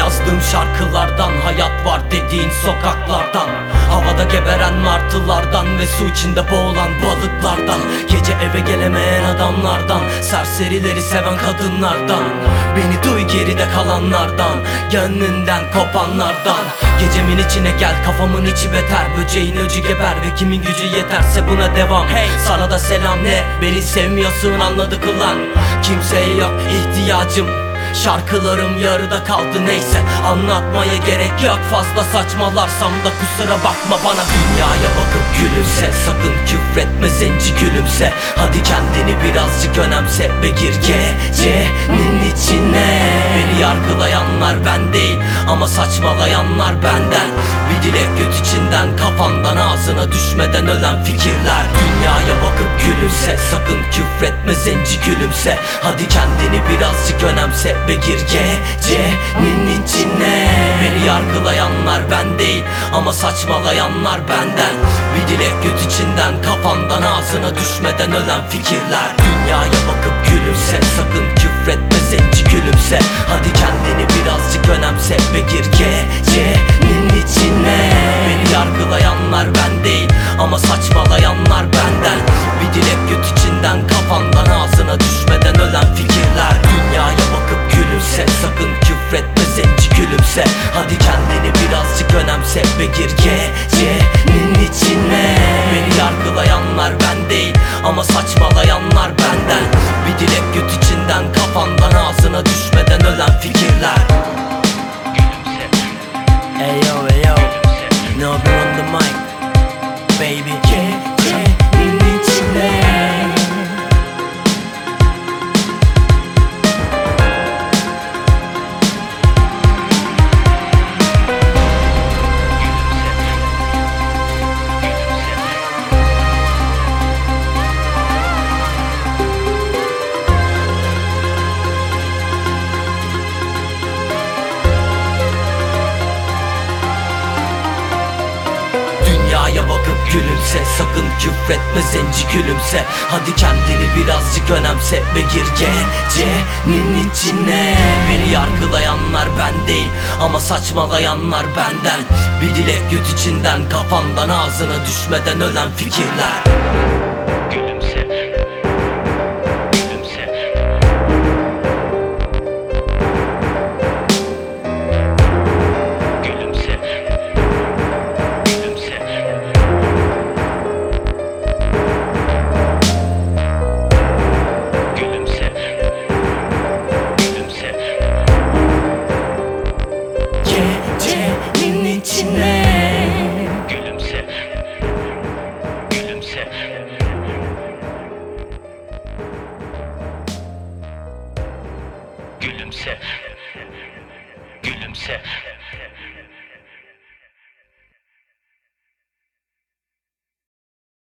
yazdığım şarkılardan Hayat var dediğin sokaklardan. Havada geberen martılardan Ve su içinde boğulan balıklardan. Gece eve gelemeyen adamlardan Serserileri seven kadınlardan. Beni duy geride kalanlardan Gönlünden kopanlardan. Gecemin içine gel kafamın içi beter. Böceğin öcü geber ve kimin gücü yeterse buna devam. Hey! Sana da selam ne Beni sevmiyorsun anladık ulan. Kimseye yok ihtiyacım Şarkılarım yarıda kaldı neyse. Anlatmaya gerek yok fazla saçmalarsam da kusura bakma. Bana Dünyaya bakıp gülümse sakın küfretme zenci gülümse. Hadi kendini birazcık önemse ve gir gecenin içine. Beni yargılayanlar ben değil ama saçmalayanlar benden. Bir dilek göt içinden kafandan ağzına düşmeden ölen fikirler. Dünyaya bakıp gülümse sakın küfretme zenci gülümse. Hadi kendini birazcık önemse ve gir gecenin içine. Beni yargılayanlar ben değil ama saçmalayanlar benden. Bir dilek göt içinden kafandan ağzına düşmeden ölen fikirler. Dünyaya bakıp gülümse sakın küfretme zenci gülümse. Hadi kendini birazcık önemse ve gir gecenin içine. Beni yargılayanlar ben değil ama saçmalayanlar benden. Bir dilek göt içinden kafandan Hadi kendini birazcık önemse ve gir gecenin içine. Beni yargılayanlar ben değil ama saçmalayanlar gülümse Sakın küfretme zenci gülümse. Hadi kendini birazcık önemse Ve gir gecenin içine. Beni yargılayanlar ben değil Ama saçmalayanlar benden. Bir dilek göt içinden Kafandan ağzına düşmeden ölen fikirler içine. Gülümse. Gülümse. Gülümse. Gülümse